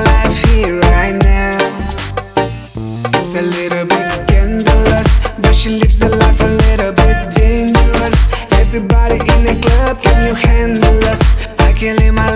life here right now. It's a little bit scandalous, but she lives a life a little bit dangerous. Everybody in the club, can you handle us? I can't live my